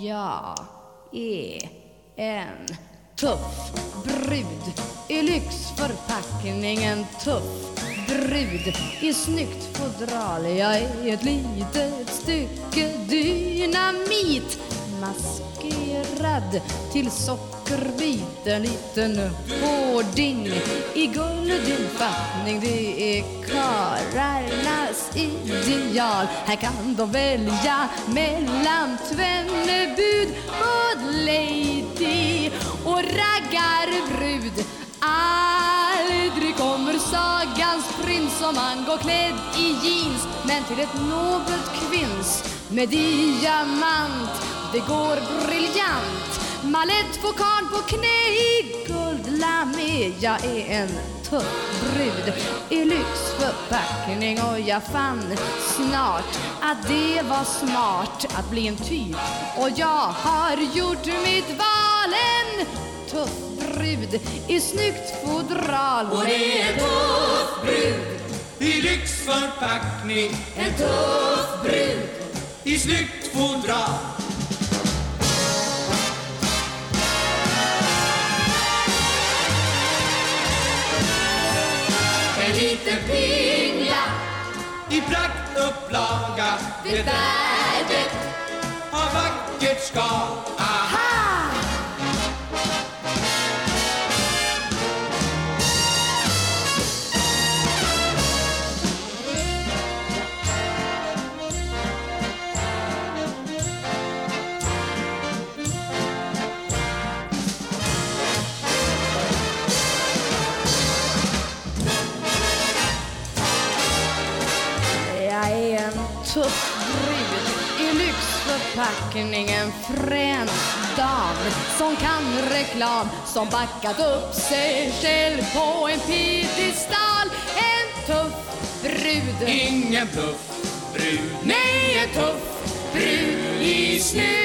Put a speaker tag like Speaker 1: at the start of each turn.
Speaker 1: Jag är en tuff brud i lyxförpackning. En tuff brud i snyggt fodral. Jag är ett litet stycke dynamit maskerad till sockerbit. En liten hår ordning i guldig fattning. Det är karlarnas ideal. Här kan de välja mellan tvennebud, good lady och raggarbrud. Aldrig kommer sagans prins om han går klädd i jeans men till ett nobelt kvinns med diamant det går briljant Malett fokan på knä i guldlamé Jag är en tuff brud. I lyxförpackning och jag fann snart att det var smart att bli en typ. Och jag har gjort mitt val en tuff brud. I snyggt fodral
Speaker 2: Och det är en tuff brud. i lyxförpackning
Speaker 1: En tuff brud.
Speaker 2: I snyggt fodral
Speaker 1: liten pingla
Speaker 2: i praktupplaga
Speaker 1: vid värdet
Speaker 2: av vackert skal.
Speaker 1: En tuff brud i lyxförpackning En frän dam som kan reklam Som backat upp sig själv på en piedestal. En tuff brud.
Speaker 2: Ingen bluff, brud,
Speaker 1: Nej, en tuff brud i snö